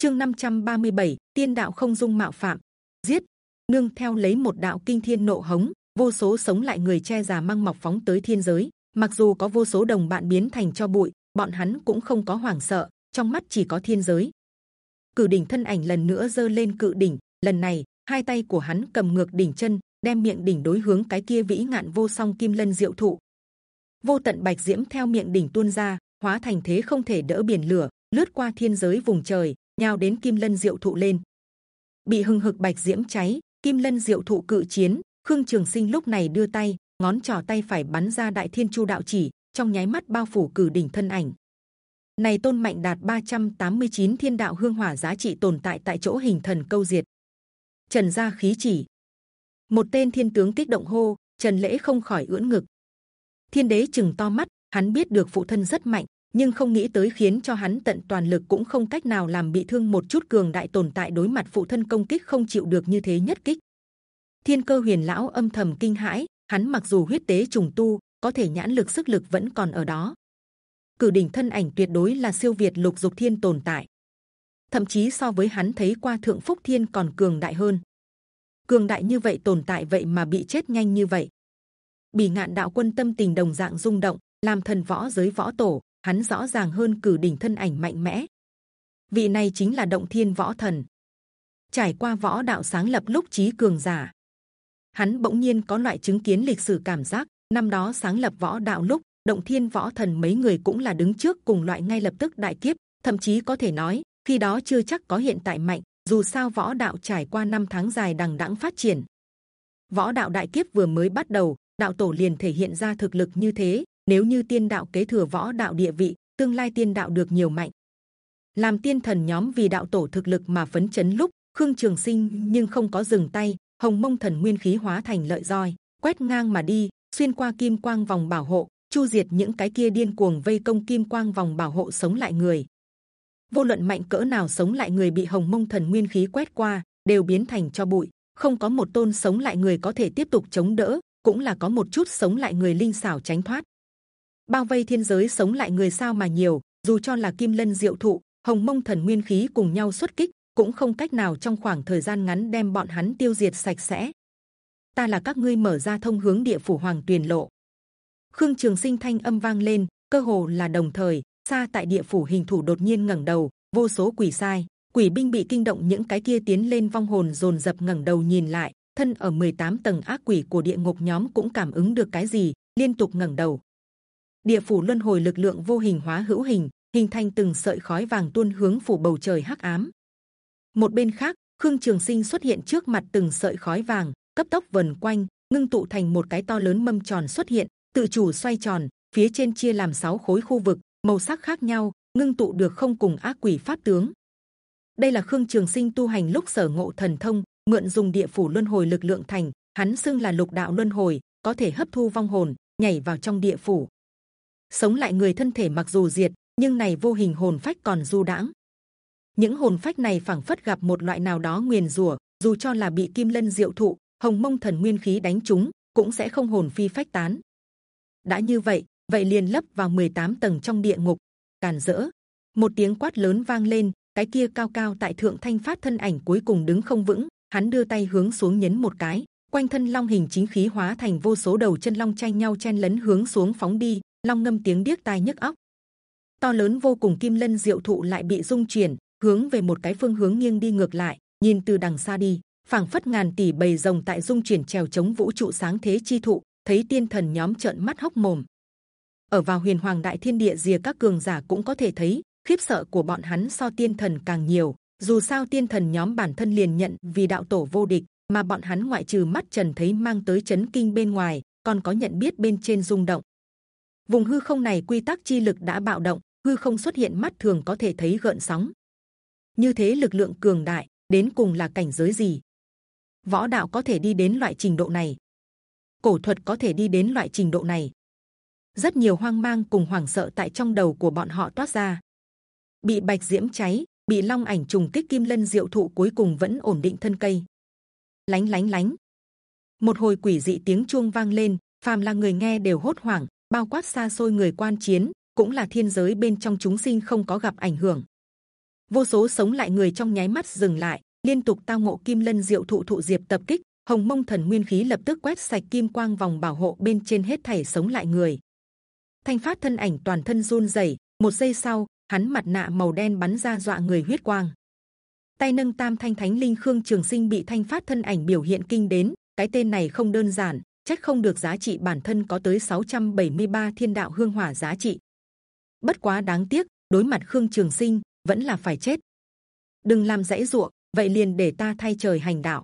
chương 537, tiên đạo không dung mạo phạm. Giết. Nương theo lấy một đạo kinh thiên nộ hống vô số sống lại người che già mang mọc phóng tới thiên giới. Mặc dù có vô số đồng bạn biến thành cho bụi bọn hắn cũng không có hoảng sợ trong mắt chỉ có thiên giới. Cử đỉnh thân ảnh lần nữa dơ lên cự đỉnh lần này hai tay của hắn cầm ngược đỉnh chân đem miệng đỉnh đối hướng cái kia vĩ ngạn vô song kim lân diệu thụ. Vô tận bạch diễm theo miệng đỉnh tuôn ra hóa thành thế không thể đỡ biển lửa lướt qua thiên giới vùng trời nhào đến kim lân diệu thụ lên. Bị hừng hực bạch diễm cháy, kim lân diệu thụ cự chiến, khương trường sinh lúc này đưa tay, ngón trỏ tay phải bắn ra đại thiên chu đạo chỉ, trong nháy mắt bao phủ cử đỉnh thân ảnh. Này tôn mạnh đạt 389 thiên đạo hương hỏa giá trị tồn tại tại chỗ hình thần câu diệt. Trần gia khí chỉ. Một tên thiên tướng kích động hô, trần lễ không khỏi ưỡn ngực. Thiên đế chừng to mắt, hắn biết được phụ thân rất mạnh nhưng không nghĩ tới khiến cho hắn tận toàn lực cũng không cách nào làm bị thương một chút cường đại tồn tại đối mặt phụ thân công kích không chịu được như thế nhất kích. Thiên cơ huyền lão âm thầm kinh hãi, hắn mặc dù huyết tế trùng tu, có thể nhãn lực sức lực vẫn còn ở đó. Cử đỉnh thân ảnh tuyệt đối là siêu việt lục dục thiên tồn tại. Thậm chí so với hắn thấy qua thượng phúc thiên còn cường đại hơn. Cường đại như vậy, tồn tại vậy mà bị chết nhanh như vậy. Bì ngạn đạo quân tâm tình đồng dạng rung động, làm thần võ giới võ tổ hắn rõ ràng hơn cử đỉnh thân ảnh mạnh mẽ. Vị này chính là động thiên võ thần. Trải qua võ đạo sáng lập lúc trí cường giả, hắn bỗng nhiên có loại chứng kiến lịch sử cảm giác. Năm đó sáng lập võ đạo lúc, động thiên võ thần mấy người cũng là đứng trước cùng loại ngay lập tức đại kiếp, thậm chí có thể nói, khi đó chưa chắc có hiện tại mạnh. Dù sao võ đạo trải qua năm tháng dài đằng đẵng phát triển, võ đạo đại kiếp vừa mới bắt đầu, đạo tổ liền thể hiện ra thực lực như thế nếu như tiên đạo kế thừa võ đạo địa vị, tương lai tiên đạo được nhiều mạnh. Làm tiên thần nhóm vì đạo tổ thực lực mà phấn chấn lúc khương trường sinh nhưng không có dừng tay, hồng mông thần nguyên khí hóa thành lợi roi, quét ngang mà đi, xuyên qua kim quang vòng bảo hộ, chu diệt những cái kia điên cuồng vây công kim quang vòng bảo hộ sống lại người. Vô luận mạnh cỡ nào sống lại người bị hồng mông thần nguyên khí quét qua, đều biến thành cho bụi. Không có một tôn sống lại người có thể tiếp tục chống đỡ, cũng là có một chút sống lại người linh xảo tránh thoát bao vây thiên giới sống lại người sao mà nhiều, dù cho là kim lân diệu thụ, hồng mông thần nguyên khí cùng nhau xuất kích, cũng không cách nào trong khoảng thời gian ngắn đem bọn hắn tiêu diệt sạch sẽ. Ta là các ngươi mở ra thông hướng địa phủ hoàng tuyền lộ. Khương trường sinh thanh âm vang lên, cơ hồ là đồng thời, xa tại địa phủ hình thủ đột nhiên ngẩng đầu, vô số quỷ sai, quỷ binh bị kinh động những cái kia tiến lên vong hồn dồn dập ngẩng đầu nhìn lại, thân ở 18 tầng ác quỷ của địa ngục nhóm cũng cảm ứng được cái gì, liên tục ngẩng đầu địa phủ luân hồi lực lượng vô hình hóa hữu hình hình thành từng sợi khói vàng tuôn hướng phủ bầu trời hắc ám. Một bên khác, khương trường sinh xuất hiện trước mặt từng sợi khói vàng, cấp tốc vần quanh, ngưng tụ thành một cái to lớn mâm tròn xuất hiện, tự chủ xoay tròn, phía trên chia làm sáu khối khu vực, màu sắc khác nhau, ngưng tụ được không cùng ác quỷ pháp tướng. Đây là khương trường sinh tu hành lúc sở ngộ thần thông, mượn dùng địa phủ luân hồi lực lượng thành, hắn xưng là lục đạo luân hồi, có thể hấp thu vong hồn, nhảy vào trong địa phủ sống lại người thân thể mặc dù diệt, nhưng này vô hình hồn phách còn du đãng. Những hồn phách này phảng phất gặp một loại nào đó nguyền rủa, dù cho là bị kim lân diệu thụ, hồng mông thần nguyên khí đánh chúng cũng sẽ không hồn phi phách tán. Đã như vậy vậy liền lấp vào 18 tầng trong địa ngục. Càn dỡ một tiếng quát lớn vang lên, cái kia cao cao tại thượng thanh phát thân ảnh cuối cùng đứng không vững, hắn đưa tay hướng xuống nhấn một cái, quanh thân long hình chính khí hóa thành vô số đầu chân long tranh nhau chen lấn hướng xuống phóng đi long ngâm tiếng điếc tai nhức óc. To lớn vô cùng kim lân diệu thụ lại bị dung chuyển, hướng về một cái phương hướng nghiêng đi ngược lại, nhìn từ đằng xa đi, phảng phất ngàn tỷ bầy rồng tại dung chuyển trèo chống vũ trụ sáng thế chi thụ, thấy tiên thần nhóm trợn mắt hốc mồm. Ở vào huyền hoàng đại thiên địa rìa các cường giả cũng có thể thấy, khiếp sợ của bọn hắn so tiên thần càng nhiều, dù sao tiên thần nhóm bản thân liền nhận vì đạo tổ vô địch, mà bọn hắn ngoại trừ mắt trần thấy mang tới chấn kinh bên ngoài, còn có nhận biết bên trên rung động vùng hư không này quy tắc chi lực đã bạo động, hư không xuất hiện mắt thường có thể thấy gợn sóng. Như thế lực lượng cường đại, đến cùng là cảnh giới gì? Võ đạo có thể đi đến loại trình độ này. Cổ thuật có thể đi đến loại trình độ này. Rất nhiều hoang mang cùng hoảng sợ tại trong đầu của bọn họ toát ra. Bị bạch diễm cháy, bị long ảnh trùng kích kim lân diệu thụ cuối cùng vẫn ổn định thân cây. Lánh lánh lánh. Một hồi quỷ dị tiếng chuông vang lên, phàm là người nghe đều hốt hoảng bao quát xa xôi người quan chiến cũng là thiên giới bên trong chúng sinh không có gặp ảnh hưởng vô số sống lại người trong nháy mắt dừng lại, liên tục tao ngộ kim lân diệu thụ thụ diệp tập kích, hồng mông thần nguyên khí lập tức quét sạch kim quang vòng bảo hộ bên trên hết thảy sống lại người. Thanh phát thân ảnh toàn thân run rẩy, một giây sau hắn mặt nạ màu đen bắn ra dọa người huyết quang. Tay nâng tam thanh thánh linh khương trường sinh bị thanh phát thân ảnh biểu hiện kinh đến, cái tên này không đơn giản, trách không được giá trị bản thân có tới 673 thiên đạo hương hỏa giá trị. Bất quá đáng tiếc, đối mặt khương trường sinh vẫn là phải chết. Đừng làm dãy ruộng, vậy liền để ta thay trời hành đạo.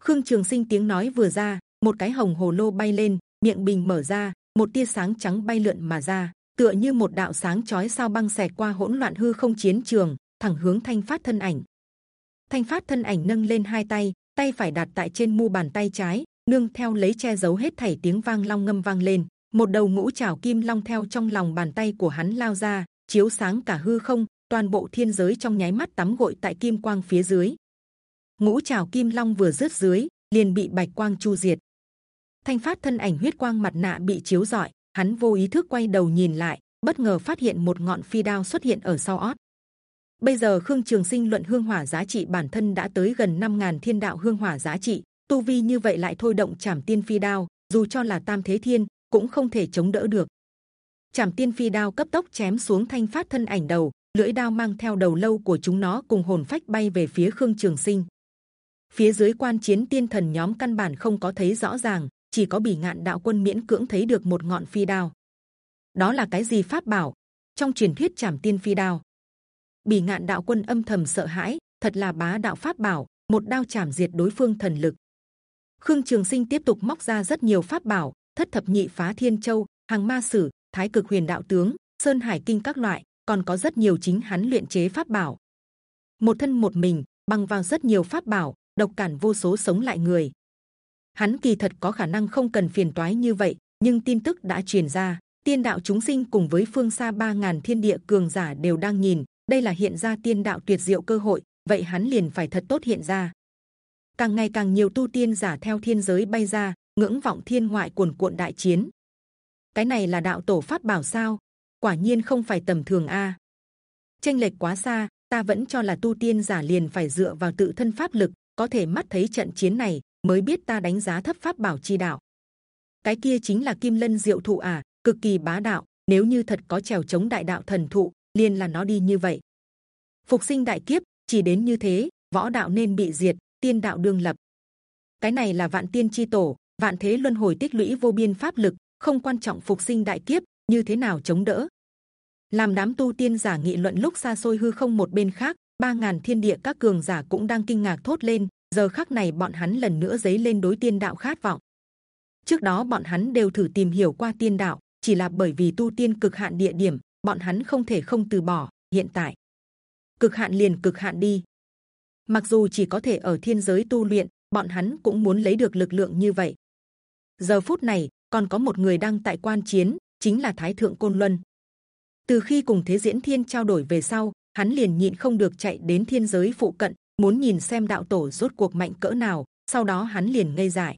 Khương Trường Sinh tiếng nói vừa ra, một cái hồng hồ lô bay lên, miệng bình mở ra, một tia sáng trắng bay lượn mà ra, tựa như một đạo sáng chói sao băng xẹt qua hỗn loạn hư không chiến trường, thẳng hướng Thanh Phát thân ảnh. Thanh Phát thân ảnh nâng lên hai tay, tay phải đặt tại trên mu bàn tay trái, nương theo lấy che giấu hết thảy tiếng vang long ngâm vang lên, một đầu ngũ trảo kim long theo trong lòng bàn tay của hắn lao ra, chiếu sáng cả hư không, toàn bộ thiên giới trong nháy mắt tắm gội tại kim quang phía dưới. Ngũ trảo kim long vừa rớt dưới, liền bị bạch quang chu diệt. Thanh phát thân ảnh huyết quang mặt nạ bị chiếu rọi, hắn vô ý thức quay đầu nhìn lại, bất ngờ phát hiện một ngọn phi đao xuất hiện ở sau ót. Bây giờ Khương Trường Sinh luận hương hỏa giá trị bản thân đã tới gần 5.000 thiên đạo hương hỏa giá trị, tu vi như vậy lại thôi động chảm tiên phi đao, dù cho là tam thế thiên cũng không thể chống đỡ được. Chảm tiên phi đao cấp tốc chém xuống thanh phát thân ảnh đầu, lưỡi đao mang theo đầu lâu của chúng nó cùng hồn phách bay về phía Khương Trường Sinh. Phía dưới quan chiến tiên thần nhóm căn bản không có thấy rõ ràng, chỉ có bỉ ngạn đạo quân miễn cưỡng thấy được một ngọn phi đao. Đó là cái gì pháp bảo? Trong truyền thuyết chảm tiên phi đao. Bỉ ngạn đạo quân âm thầm sợ hãi, thật là bá đạo pháp bảo, một đao chảm diệt đối phương thần lực. Khương Trường Sinh tiếp tục móc ra rất nhiều pháp bảo, thất thập nhị phá thiên châu, hàng ma sử, thái cực huyền đạo tướng, sơn hải kinh các loại, còn có rất nhiều chính hắn luyện chế pháp bảo. Một thân một mình, bằng vào rất nhiều pháp bảo, độc cản vô số sống lại người. Hắn kỳ thật có khả năng không cần phiền toái như vậy, nhưng tin tức đã truyền ra, tiên đạo chúng sinh cùng với phương xa ba ngàn thiên địa cường giả đều đang nhìn, đây là hiện ra tiên đạo tuyệt diệu cơ hội, vậy hắn liền phải thật tốt hiện ra. Càng ngày càng nhiều tu tiên giả theo thiên giới bay ra, ngưỡng vọng thiên ngoại cuồn cuộn đại chiến. Cái này là đạo tổ pháp bảo sao? Quả nhiên không phải tầm thường a. Tranh lệch quá xa, ta vẫn cho là tu tiên giả liền phải dựa vào tự thân pháp lực, có thể mắt thấy trận chiến này mới biết ta đánh giá thấp pháp bảo chi đạo. Cái kia chính là kim lân diệu thụ à, cực kỳ bá đạo. Nếu như thật có trèo chống đại đạo thần thụ, liền là nó đi như vậy. Phục sinh đại kiếp chỉ đến như thế, võ đạo nên bị diệt, tiên đạo đương lập. Cái này là vạn tiên chi tổ, vạn thế luân hồi tích lũy vô biên pháp lực, không quan trọng phục sinh đại kiếp như thế nào chống đỡ. Làm đám tu tiên giả nghị luận lúc xa xôi hư không một bên khác, ba ngàn thiên địa các cường giả cũng đang kinh ngạc thốt lên. Giờ khắc này bọn hắn lần nữa dấy lên đối tiên đạo khát vọng. Trước đó bọn hắn đều thử tìm hiểu qua tiên đạo, chỉ là bởi vì tu tiên cực hạn địa điểm, bọn hắn không thể không từ bỏ. Hiện tại, cực hạn liền cực hạn đi. Mặc dù chỉ có thể ở thiên giới tu luyện, bọn hắn cũng muốn lấy được lực lượng như vậy. Giờ phút này còn có một người đang tại quan chiến, chính là Thái thượng côn luân. Từ khi cùng Thế Diễn Thiên trao đổi về sau, hắn liền nhịn không được chạy đến thiên giới phụ cận, muốn nhìn xem đạo tổ rốt cuộc mạnh cỡ nào. Sau đó hắn liền ngây dại.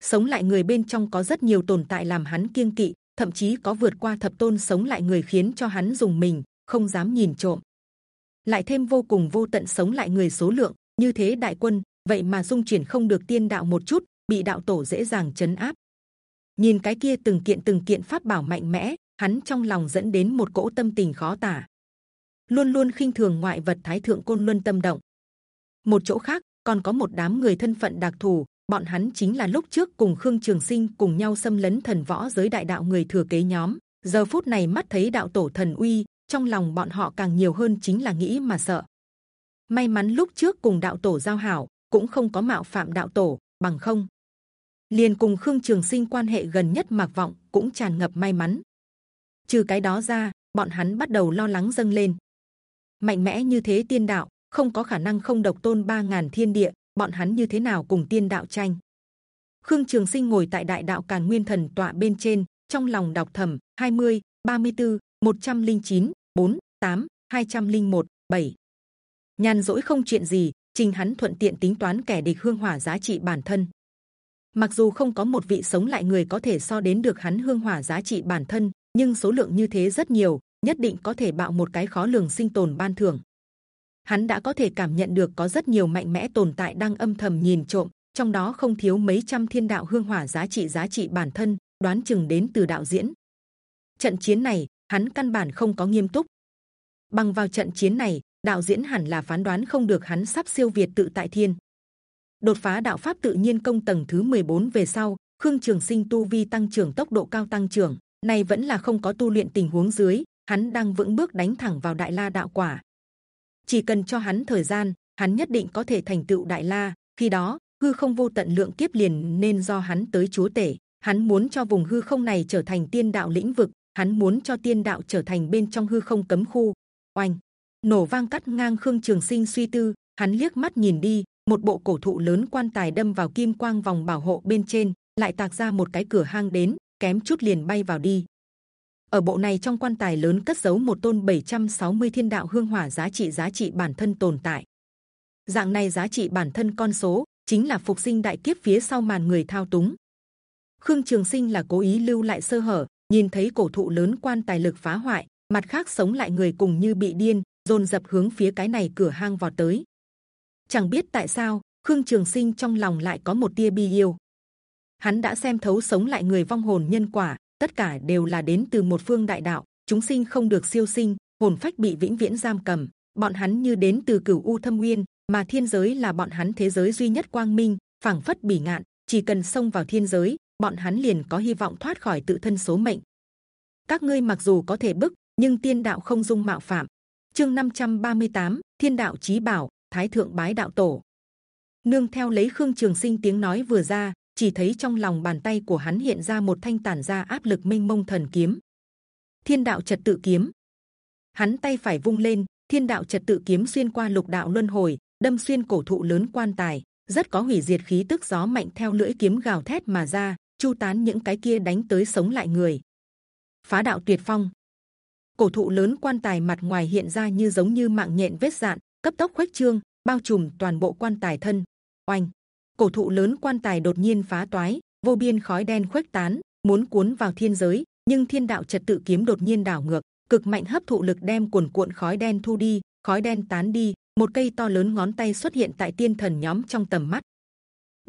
Sống lại người bên trong có rất nhiều tồn tại làm hắn kiêng kỵ, thậm chí có vượt qua thập tôn sống lại người khiến cho hắn dùng mình, không dám nhìn trộm. Lại thêm vô cùng vô tận sống lại người số lượng như thế đại quân, vậy mà dung chuyển không được tiên đạo một chút, bị đạo tổ dễ dàng chấn áp. Nhìn cái kia từng kiện từng kiện pháp bảo mạnh mẽ, hắn trong lòng dẫn đến một cỗ tâm tình khó tả. Luôn luôn khinh thường ngoại vật thái thượng côn luân tâm động. Một chỗ khác còn có một đám người thân phận đặc thù, bọn hắn chính là lúc trước cùng khương trường sinh cùng nhau xâm lấn thần võ giới đại đạo người thừa kế nhóm. giờ phút này mắt thấy đạo tổ thần uy, trong lòng bọn họ càng nhiều hơn chính là nghĩ mà sợ. May mắn lúc trước cùng đạo tổ giao hảo, cũng không có mạo phạm đạo tổ, bằng không. Liền cùng khương trường sinh quan hệ gần nhất mạc vọng cũng tràn ngập may mắn. Trừ cái đó ra bọn hắn bắt đầu lo lắng dâng lên. Mạnh mẽ như thế tiên đạo không có khả năng không độc tôn ba ngàn thiên địa bọn hắn như thế nào cùng tiên đạo tranh? Khương trường sinh ngồi tại đại đạo càn nguyên thần tọa bên trên trong lòng đọc thầm 20, 34, 109, 4, 8, 201, 7. nhàn rỗi không chuyện gì trình hắn thuận tiện tính toán kẻ địch hương hỏa giá trị bản thân. Mặc dù không có một vị sống lại người có thể so đến được hắn hương hỏa giá trị bản thân nhưng số lượng như thế rất nhiều nhất định có thể bạo một cái khó lường sinh tồn ban thưởng. Hắn đã có thể cảm nhận được có rất nhiều mạnh mẽ tồn tại đang âm thầm nhìn trộm trong đó không thiếu mấy trăm thiên đạo hương hỏa giá trị giá trị bản thân đoán chừng đến từ đạo diễn. Trận chiến này hắn căn bản không có nghiêm túc. Bằng vào trận chiến này, đạo diễn hẳn là phán đoán không được hắn sắp siêu việt tự tại thiên. Đột phá đạo pháp tự nhiên công tầng thứ 14 về sau, khương trường sinh tu vi tăng trưởng tốc độ cao tăng trưởng này vẫn là không có tu luyện tình huống dưới, hắn đang vững bước đánh thẳng vào đại la đạo quả. Chỉ cần cho hắn thời gian, hắn nhất định có thể thành tựu đại la, khi đó, hư không vô tận lượng kiếp liền nên do hắn tới chúa tể. Hắn muốn cho vùng hư không này trở thành tiên đạo lĩnh vực hắn muốn cho tiên đạo trở thành bên trong hư không cấm khu. Oanh! Nổ vang cắt ngang khương trường sinh suy tư, hắn liếc mắt nhìn đi, một bộ cổ thụ lớn quan tài đâm vào kim quang vòng bảo hộ bên trên, lại tạc ra một cái cửa hang đến, kém chút liền bay vào đi. Ở bộ này trong quan tài lớn cất giấu một tôn 760 thiên đạo hương hỏa giá trị giá trị bản thân tồn tại. Dạng này giá trị bản thân con số, chính là phục sinh đại kiếp phía sau màn người thao túng. Khương trường sinh là cố ý lưu lại sơ hở nhìn thấy cổ thụ lớn quan tài lực phá hoại, mặt khác sống lại người cùng như bị điên, dồn dập hướng phía cái này cửa hang vọt tới. Chẳng biết tại sao, khương trường sinh trong lòng lại có một tia bi yêu. Hắn đã xem thấu sống lại người vong hồn nhân quả, tất cả đều là đến từ một phương đại đạo, chúng sinh không được siêu sinh, hồn phách bị vĩnh viễn giam cầm. Bọn hắn như đến từ cửu u thâm nguyên, mà thiên giới là bọn hắn thế giới duy nhất quang minh, phảng phất bỉ ngạn, chỉ cần xông vào thiên giới bọn hắn liền có hy vọng thoát khỏi tự thân số mệnh. Các ngươi mặc dù có thể bức nhưng tiên đạo không dung mạo phạm. Chương 538, thiên đạo chí bảo thái thượng bái đạo tổ. Nương theo lấy khương trường sinh tiếng nói vừa ra chỉ thấy trong lòng bàn tay của hắn hiện ra một thanh tản ra áp lực minh mông thần kiếm. Thiên đạo trật tự kiếm. Hắn tay phải vung lên thiên đạo trật tự kiếm xuyên qua lục đạo luân hồi đâm xuyên cổ thụ lớn quan tài rất có hủy diệt khí tức gió mạnh theo lưỡi kiếm gào thét mà ra chu tán những cái kia đánh tới sống lại người. Phá đạo tuyệt phong. Cổ thụ lớn quan tài mặt ngoài hiện ra như giống như mạng nhện vết dạn, cấp tốc khuếch trương, bao trùm toàn bộ quan tài thân. Oanh! Cổ thụ lớn quan tài đột nhiên phá toái, vô biên khói đen khuếch tán, muốn cuốn vào thiên giới, nhưng thiên đạo trật tự kiếm đột nhiên đảo ngược, cực mạnh hấp thụ lực đem cuồn cuộn khói đen thu đi, khói đen tán đi, một cây to lớn ngón tay xuất hiện tại tiên thần nhóm trong tầm mắt.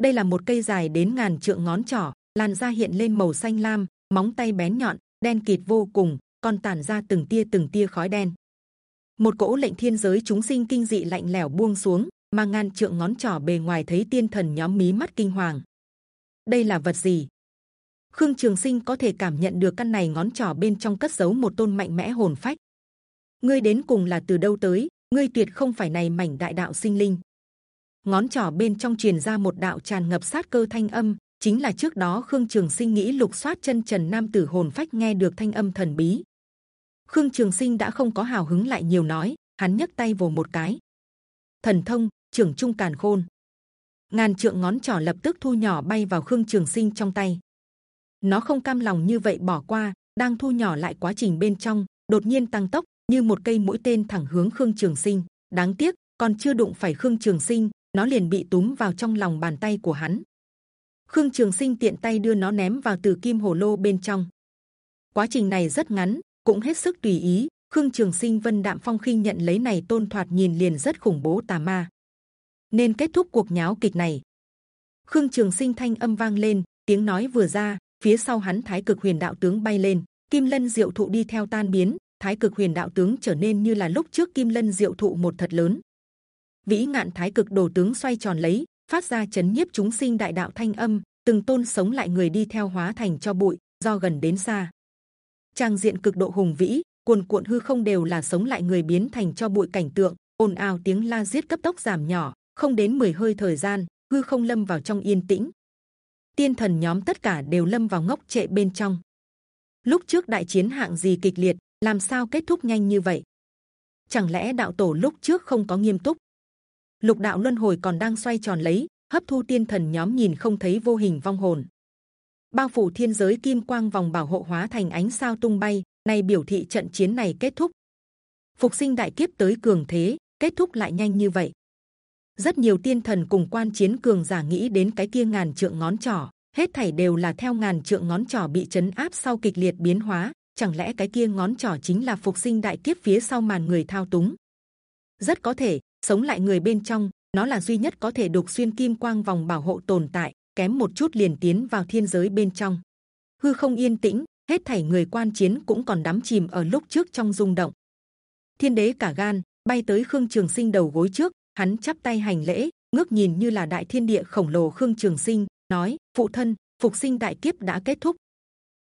Đây là một cây dài đến ngàn trượng ngón trỏ làn da hiện lên màu xanh lam, móng tay bén nhọn, đen kịt vô cùng còn tản ra từng tia từng tia khói đen. Một cỗ lệnh thiên giới chúng sinh kinh dị lạnh lẽo buông xuống, mà ngàn trượng ngón trỏ bề ngoài thấy tiên thần nhóm mí mắt kinh hoàng. Đây là vật gì? Khương trường sinh có thể cảm nhận được căn này ngón trỏ bên trong cất giấu một tôn mạnh mẽ hồn phách. Ngươi đến cùng là từ đâu tới? Ngươi tuyệt không phải này mảnh đại đạo sinh linh. Ngón trỏ bên trong truyền ra một đạo tràn ngập sát cơ thanh âm chính là trước đó khương trường sinh nghĩ lục soát chân trần nam tử hồn phách nghe được thanh âm thần bí. Khương trường sinh đã không có hào hứng lại nhiều nói, hắn nhấc tay vồ một cái. Thần thông, trưởng trung càn khôn. Ngàn trượng ngón trỏ lập tức thu nhỏ bay vào khương trường sinh trong tay. Nó không cam lòng như vậy bỏ qua, đang thu nhỏ lại quá trình bên trong, đột nhiên tăng tốc, như một cây mũi tên thẳng hướng khương trường sinh. Đáng tiếc, còn chưa đụng phải khương trường sinh, nó liền bị túm vào trong lòng bàn tay của hắn khương trường sinh tiện tay đưa nó ném vào từ kim hồ lô bên trong. Quá trình này rất ngắn, cũng hết sức tùy ý. Khương trường sinh, vân đạm phong khinh nhận lấy này tôn thoạt nhìn liền rất khủng bố tà ma. Nên kết thúc cuộc nháo kịch này. Khương trường sinh thanh âm vang lên, tiếng nói vừa ra, phía sau hắn thái cực huyền đạo tướng bay lên. Kim lân diệu thụ đi theo tan biến, thái cực huyền đạo tướng trở nên như là lúc trước kim lân diệu thụ một thật lớn. Vĩ ngạn thái cực đồ tướng xoay tròn lấy phát ra chấn nhiếp chúng sinh đại đạo thanh âm, từng tôn sống lại người đi theo hóa thành cho bụi, do gần đến xa. Trang diện cực độ hùng vĩ, cuồn cuộn hư không đều là sống lại người biến thành cho bụi cảnh tượng, ồn ào tiếng la giết cấp tốc giảm nhỏ, không đến 10 hơi thời gian, hư không lâm vào trong yên tĩnh. Tiên thần nhóm tất cả đều lâm vào ngốc trệ bên trong. Lúc trước đại chiến hạng gì kịch liệt, làm sao kết thúc nhanh như vậy? Chẳng lẽ đạo tổ lúc trước không có nghiêm túc? Lục đạo luân hồi còn đang xoay tròn lấy, hấp thu tiên thần nhóm nhìn không thấy vô hình vong hồn. Bao phủ thiên giới kim quang vòng bảo hộ hóa thành ánh sao tung bay này biểu thị trận chiến này kết thúc. Phục sinh đại kiếp tới cường thế, kết thúc lại nhanh như vậy. Rất nhiều tiên thần cùng quan chiến cường giả nghĩ đến cái kia ngàn trượng ngón trỏ, hết thảy đều là theo ngàn trượng ngón trỏ bị chấn áp sau kịch liệt biến hóa, chẳng lẽ cái kia ngón trỏ chính là phục sinh đại kiếp phía sau màn người thao túng? Rất có thể sống lại người bên trong, nó là duy nhất có thể đục xuyên kim quang vòng bảo hộ tồn tại, kém một chút liền tiến vào thiên giới bên trong. Hư không yên tĩnh, hết thảy người quan chiến cũng còn đắm chìm ở lúc trước trong rung động. Thiên đế cả gan, bay tới khương trường sinh đầu gối trước, hắn chắp tay hành lễ, ngước nhìn như là đại thiên địa khổng lồ khương trường sinh, nói, phụ thân, phục sinh đại kiếp đã kết thúc.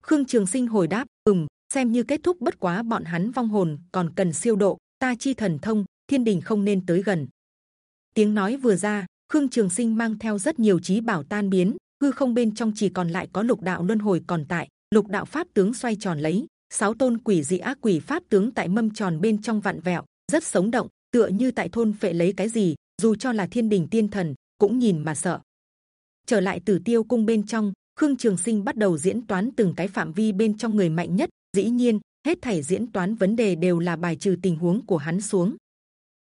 Khương trường sinh hồi đáp, ừm, xem như kết thúc bất quá bọn hắn vong hồn còn cần siêu độ, ta chi thần thông thiên đình không nên tới gần. Tiếng nói vừa ra, khương trường sinh mang theo rất nhiều trí bảo tan biến, hư không bên trong chỉ còn lại có lục đạo luân hồi còn tại, lục đạo pháp tướng xoay tròn lấy, sáu tôn quỷ dị ác quỷ pháp tướng tại mâm tròn bên trong vặn vẹo, rất sống động, tựa như tại thôn phệ lấy cái gì, dù cho là thiên đình tiên thần, cũng nhìn mà sợ. Trở lại tử tiêu cung bên trong, khương trường sinh bắt đầu diễn toán từng cái phạm vi bên trong người mạnh nhất, dĩ nhiên, hết thảy diễn toán vấn đề đều là bài trừ tình huống của hắn xuống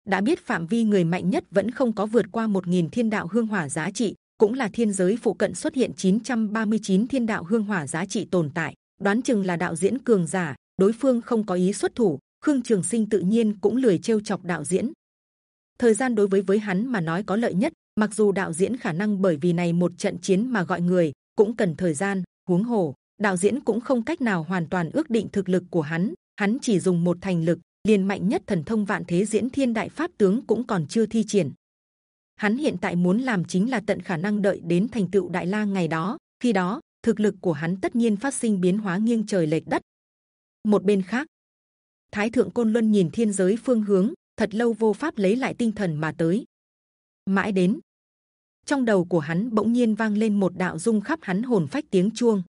đã biết phạm vi người mạnh nhất vẫn không có vượt qua 1.000 thiên đạo hương hỏa giá trị, cũng là thiên giới phụ cận xuất hiện 939 thiên đạo hương hỏa giá trị tồn tại. Đoán chừng là đạo diễn cường giả, đối phương không có ý xuất thủ, khương trường sinh tự nhiên cũng lười trêu chọc đạo diễn. Thời gian đối với với hắn mà nói có lợi nhất, mặc dù đạo diễn khả năng bởi vì này một trận chiến mà gọi người, cũng cần thời gian, huống hồ, đạo diễn cũng không cách nào hoàn toàn ước định thực lực của hắn hắn chỉ dùng một thành lực liền mạnh nhất thần thông vạn thế diễn thiên đại pháp tướng cũng còn chưa thi triển. Hắn hiện tại muốn làm chính là tận khả năng đợi đến thành tựu đại la ngày đó. Khi đó, thực lực của hắn tất nhiên phát sinh biến hóa nghiêng trời lệch đất. Một bên khác, thái thượng côn luân nhìn thiên giới phương hướng, thật lâu vô pháp lấy lại tinh thần mà tới. Mãi đến, trong đầu của hắn bỗng nhiên vang lên một đạo dung khắp hắn hồn phách tiếng chuông.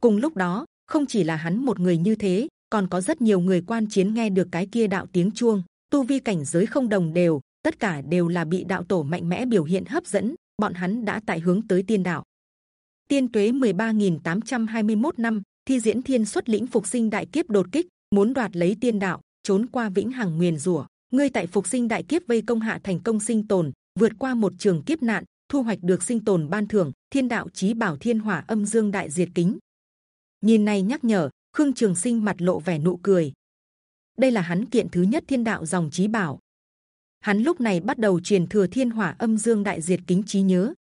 Cùng lúc đó, không chỉ là hắn một người như thế còn có rất nhiều người quan chiến nghe được cái kia đạo tiếng chuông, tu vi cảnh giới không đồng đều, tất cả đều là bị đạo tổ mạnh mẽ biểu hiện hấp dẫn, bọn hắn đã tại hướng tới tiên đạo. Tiên tuế 13.821 năm, thi diễn thiên xuất lĩnh phục sinh đại kiếp đột kích, muốn đoạt lấy tiên đạo, trốn qua vĩnh hằng nguyền rủa. Ngươi tại phục sinh đại kiếp vây công hạ thành công sinh tồn, vượt qua một trường kiếp nạn, thu hoạch được sinh tồn ban thưởng, thiên đạo chí bảo thiên hỏa âm dương đại diệt kính. Nhìn này nhắc nhở khương trường sinh mặt lộ vẻ nụ cười. Đây là hắn kiện thứ nhất thiên đạo dòng trí bảo. Hắn lúc này bắt đầu truyền thừa thiên hỏa âm dương đại diệt kính trí nhớ.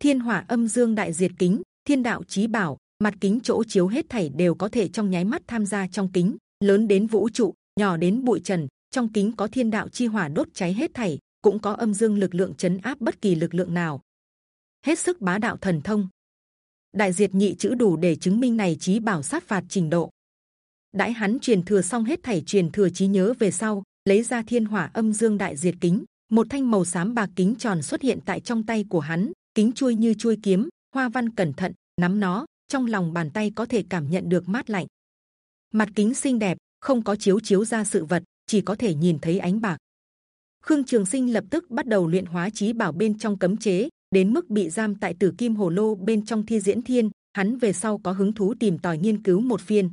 Thiên hỏa âm dương đại diệt kính, thiên đạo trí bảo, mặt kính chỗ chiếu hết thảy đều có thể trong nháy mắt tham gia trong kính, lớn đến vũ trụ, nhỏ đến bụi trần. Trong kính có thiên đạo chi hỏa đốt cháy hết thảy, cũng có âm dương lực lượng chấn áp bất kỳ lực lượng nào. Hết sức bá đạo thần thông đại diệt nhị chữ đủ để chứng minh này trí bảo sát phạt trình độ. Đãi hắn truyền thừa xong hết thảy truyền thừa trí nhớ về sau, lấy ra thiên hỏa âm dương đại diệt kính, một thanh màu xám bạc kính tròn xuất hiện tại trong tay của hắn, kính chui như chui kiếm, hoa văn cẩn thận, nắm nó, trong lòng bàn tay có thể cảm nhận được mát lạnh. Mặt kính xinh đẹp, không có chiếu chiếu ra sự vật, chỉ có thể nhìn thấy ánh bạc. Khương trường sinh lập tức bắt đầu luyện hóa trí bảo bên trong cấm chế đến mức bị giam tại tử kim hồ lô bên trong thi diễn thiên, hắn về sau có hứng thú tìm tòi nghiên cứu một phiên.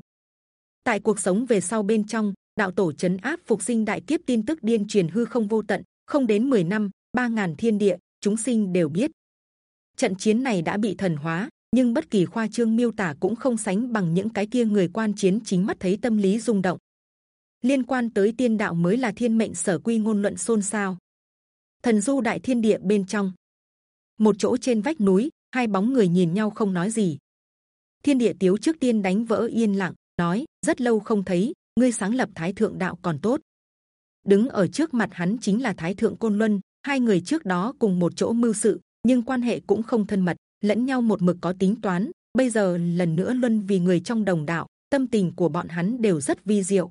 Tại cuộc sống về sau bên trong, đạo tổ chấn áp phục sinh đại kiếp tin tức điên truyền hư không vô tận, không đến 10 năm, ba ngàn thiên địa, chúng sinh đều biết. Trận chiến này đã bị thần hóa, nhưng bất kỳ khoa trương miêu tả cũng không sánh bằng những cái kia người quan chiến chính mắt thấy tâm lý rung động. Liên quan tới tiên đạo mới là thiên mệnh sở quy ngôn luận xôn xao. Thần du đại thiên địa bên trong một chỗ trên vách núi, hai bóng người nhìn nhau không nói gì. Thiên địa tiếu trước tiên đánh vỡ yên lặng, nói, rất lâu không thấy, ngươi sáng lập thái thượng đạo còn tốt. Đứng ở trước mặt hắn chính là thái thượng côn luân, hai người trước đó cùng một chỗ mưu sự, nhưng quan hệ cũng không thân mật, lẫn nhau một mực có tính toán, bây giờ lần nữa luân vì người trong đồng đạo, tâm tình của bọn hắn đều rất vi diệu.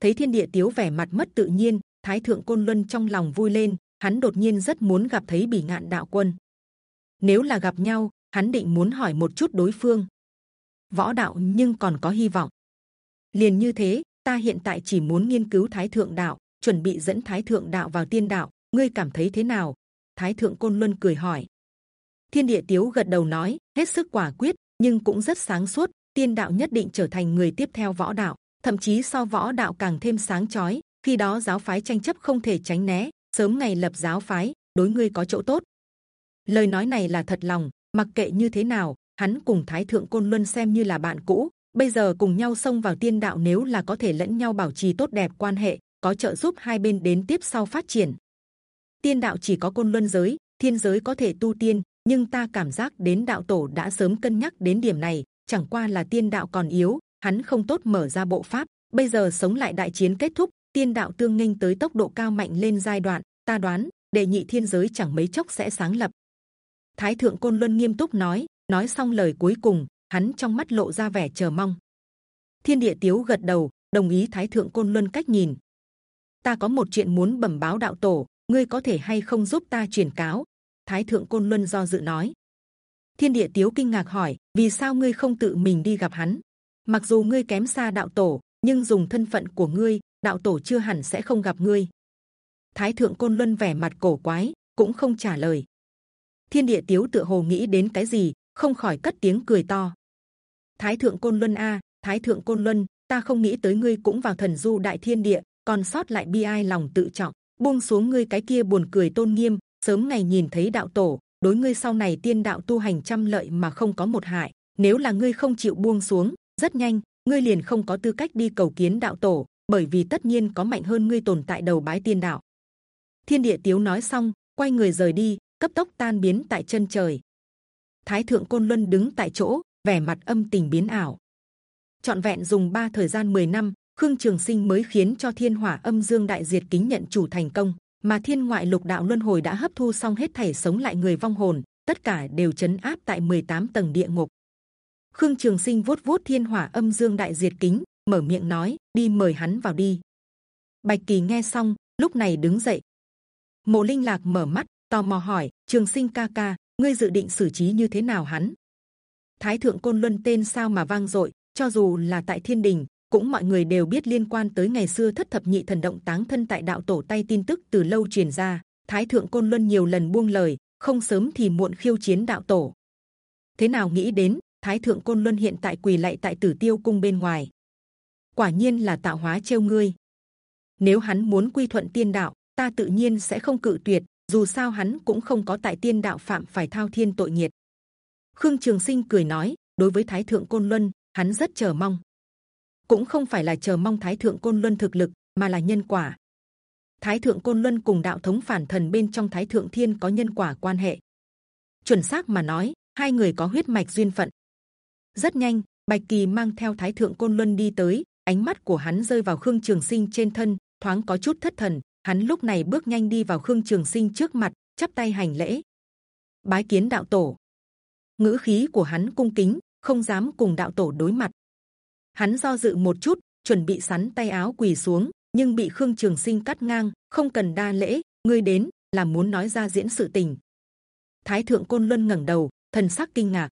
Thấy thiên địa tiếu vẻ mặt mất tự nhiên, thái thượng côn luân trong lòng vui lên hắn đột nhiên rất muốn gặp thấy bỉ ngạn đạo quân. Nếu là gặp nhau, hắn định muốn hỏi một chút đối phương. Võ đạo nhưng còn có hy vọng. Liền như thế, ta hiện tại chỉ muốn nghiên cứu thái thượng đạo, chuẩn bị dẫn thái thượng đạo vào tiên đạo. Ngươi cảm thấy thế nào? Thái thượng côn luân cười hỏi. Thiên địa tiếu gật đầu nói, hết sức quả quyết, nhưng cũng rất sáng suốt, tiên đạo nhất định trở thành người tiếp theo võ đạo. Thậm chí so võ đạo càng thêm sáng chói, khi đó giáo phái tranh chấp không thể tránh né sớm ngày lập giáo phái đối ngươi có chỗ tốt lời nói này là thật lòng mặc kệ như thế nào hắn cùng thái thượng côn luân xem như là bạn cũ bây giờ cùng nhau xông vào tiên đạo nếu là có thể lẫn nhau bảo trì tốt đẹp quan hệ có trợ giúp hai bên đến tiếp sau phát triển. Tiên đạo chỉ có côn luân giới, thiên giới có thể tu tiên, nhưng ta cảm giác đến đạo tổ đã sớm cân nhắc đến điểm này. Chẳng qua là tiên đạo còn yếu, hắn không tốt mở ra bộ pháp. Bây giờ sống lại đại chiến kết thúc, tiên đạo tương nghênh tới tốc độ cao mạnh lên giai đoạn. Ta đoán đề nhị thiên giới chẳng mấy chốc sẽ sáng lập. Thái thượng côn luân nghiêm túc nói, nói xong lời cuối cùng, hắn trong mắt lộ ra vẻ chờ mong. Thiên địa tiếu gật đầu, đồng ý Thái thượng côn luân cách nhìn. Ta có một chuyện muốn bẩm báo đạo tổ, ngươi có thể hay không giúp ta truyền cáo? Thái thượng côn luân do dự nói. Thiên địa tiếu kinh ngạc hỏi, vì sao ngươi không tự mình đi gặp hắn? Mặc dù ngươi kém xa đạo tổ, nhưng dùng thân phận của ngươi, đạo tổ chưa hẳn sẽ không gặp ngươi. Thái thượng côn luân vẻ mặt cổ quái, cũng không trả lời. Thiên địa tiếu tựa hồ nghĩ đến cái gì, không khỏi cất tiếng cười to. Thái thượng côn luân a, Thái thượng côn luân, ta không nghĩ tới ngươi cũng vào thần du đại thiên địa, còn sót lại bi ai lòng tự trọng, buông xuống ngươi cái kia buồn cười tôn nghiêm, sớm ngày nhìn thấy đạo tổ, đối ngươi sau này tiên đạo tu hành trăm lợi mà không có một hại. Nếu là ngươi không chịu buông xuống, rất nhanh ngươi liền không có tư cách đi cầu kiến đạo tổ, bởi vì tất nhiên có mạnh hơn ngươi tồn tại đầu bái tiên đạo. Thiên địa tiếu nói xong, quay người rời đi, cấp tốc tan biến tại chân trời. Thái thượng côn luân đứng tại chỗ, vẻ mặt âm tình biến ảo. Chọn vẹn dùng ba thời gian 10 năm, Khương Trường Sinh mới khiến cho Thiên Hỏa Âm Dương Đại Diệt kính nhận chủ thành công, mà Thiên Ngoại Lục Đạo Luân Hồi đã hấp thu xong hết thảy sống lại người vong hồn, tất cả đều chấn áp tại 18 tầng địa ngục. Khương Trường Sinh vuốt vuốt Thiên Hỏa Âm Dương Đại Diệt kính, mở miệng nói: đi mời hắn vào đi. Bạch Kỳ nghe xong, lúc này đứng dậy. Mộ Linh Lạc mở mắt, tò mò hỏi: Trường Sinh ca ca, ngươi dự định xử trí như thế nào hắn? Thái thượng côn luân tên sao mà vang dội, cho dù là tại thiên đình, cũng mọi người đều biết liên quan tới ngày xưa thất thập nhị thần động táng thân tại đạo tổ tay tin tức từ lâu truyền ra. Thái thượng côn luân nhiều lần buông lời, không sớm thì muộn khiêu chiến đạo tổ. Thế nào nghĩ đến Thái thượng côn luân hiện tại quỳ lạy tại Tử Tiêu cung bên ngoài, quả nhiên là tạo hóa trêu ngươi. Nếu hắn muốn quy thuận tiên đạo, ta tự nhiên sẽ không cự tuyệt. Dù sao hắn cũng không có tại tiên đạo phạm phải thao thiên tội nghiệt. Khương Trường Sinh cười nói, đối với Thái thượng côn luân, hắn rất chờ mong. Cũng không phải là chờ mong Thái thượng côn luân thực lực, mà là nhân quả. Thái thượng côn luân cùng đạo thống phản thần bên trong Thái thượng thiên có nhân quả quan hệ. Chuẩn xác mà nói, hai người có huyết mạch duyên phận. Rất nhanh, Bạch Kỳ mang theo Thái thượng côn luân đi tới, ánh mắt của hắn rơi vào Khương Trường Sinh trên thân, thoáng có chút thất thần. Hắn lúc này bước nhanh đi vào Khương Trường Sinh trước mặt, chắp tay hành lễ, bái kiến đạo tổ. Ngữ khí của hắn cung kính, không dám cùng đạo tổ đối mặt. Hắn do dự một chút, chuẩn bị sắn tay áo quỳ xuống, nhưng bị Khương Trường Sinh cắt ngang. Không cần đa lễ, ngươi đến là muốn nói ra diễn sự tình. Thái thượng côn luân ngẩng đầu, thần sắc kinh ngạc.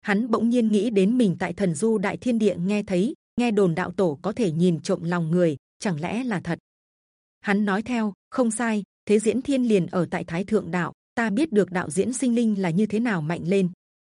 Hắn bỗng nhiên nghĩ đến mình tại thần du đại thiên địa nghe thấy, nghe đồn đạo tổ có thể nhìn trộm lòng người, chẳng lẽ là thật? Hắn nói theo, không sai. Thế diễn thiên liền ở tại Thái thượng đạo, ta biết được đạo diễn sinh linh là như thế nào mạnh lên.